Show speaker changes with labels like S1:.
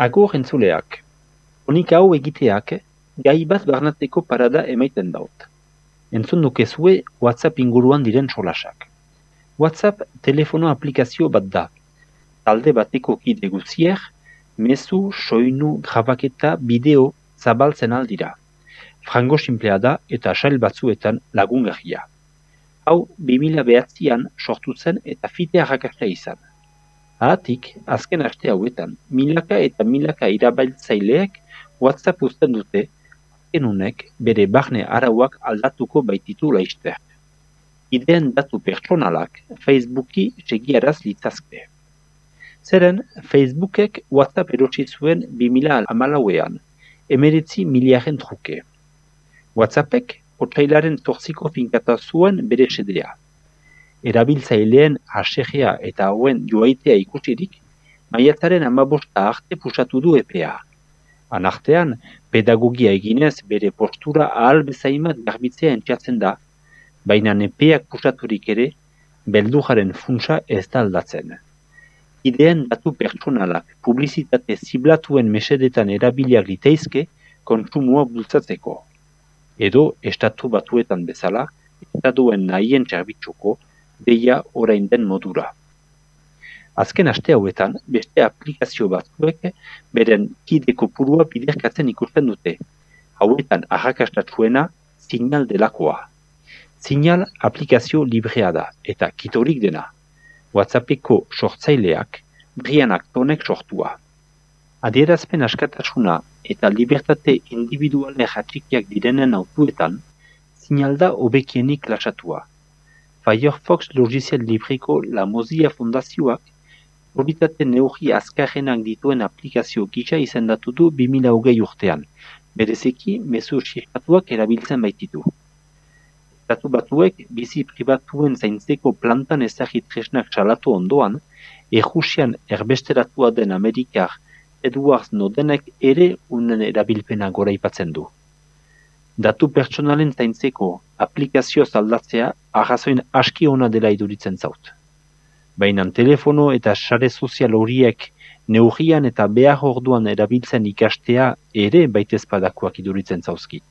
S1: Agur entzuleak. Honik hau egiteak, gai bat barnatzeko parada emaiten daut. Entzun dukezue WhatsApp inguruan diren solasak. WhatsApp telefono aplikazio bat da. Talde bateko kide guzier, mezu, soinu, grabaketa, bideo zabaltzen aldira. Frango simplea da eta sail batzuetan lagungarria. Hau 2000 behatzian sortu zen eta fitea rakastea izan. Ahatik, azken aste hauetan, milaka eta milaka irabailtzaileek WhatsApp uzten dute, azken bere barne arauak aldatuko baititu laizter. Ideen datu pertsonalak Facebooki segiaraz litzazke. Zeren, Facebookek WhatsApp erosi zuen 2000 amalauean, emeritzi miliaren truke. WhatsAppek otsailaren torziko finkata zuen bere sedea erabiltzaileen asegea eta hauen joaitea ikusirik, maiatzaren amabosta arte pusatu du EPA. Anartean, pedagogia eginez bere postura ahal bezaimat garbitzea entxatzen da, baina nepeak pusaturik ere, beldujaren funtsa ez da aldatzen. Ideen datu pertsonalak publizitate ziblatuen mesedetan erabiliak liteizke kontsumua bultzatzeko. Edo, estatu batuetan bezala, estatuen nahien txarbitzuko, deia orain den modura. Azken aste hauetan, beste aplikazio batzuek beren kide kopurua biderkatzen ikusten dute. Hauetan ahakastatzuena signal delakoa. Signal aplikazio librea da eta kitorik dena. WhatsAppeko sortzaileak brianak tonek sortua. Adierazpen askatasuna eta libertate individuale jatrikiak direnen autuetan, signalda obekienik lasatua. Firefox logizial libreko La Mozilla Fundazioak politate neurri azkarrenak dituen aplikazio gisa izendatu du 2008 urtean, berezeki mezu sirkatuak erabiltzen baititu. Estatu batuek bizi pribatuen zaintzeko plantan ezagit tresnak salatu ondoan, Errusian erbesteratua den Amerikar Edward Snowdenek ere unen erabilpena goraipatzen du datu pertsonalen zaintzeko aplikazio zaldatzea arrazoin aski ona dela iduritzen zaut. Baina telefono eta sare sozial horiek neurrian eta behar orduan erabiltzen ikastea ere baitezpadakoak iduritzen zauzkit.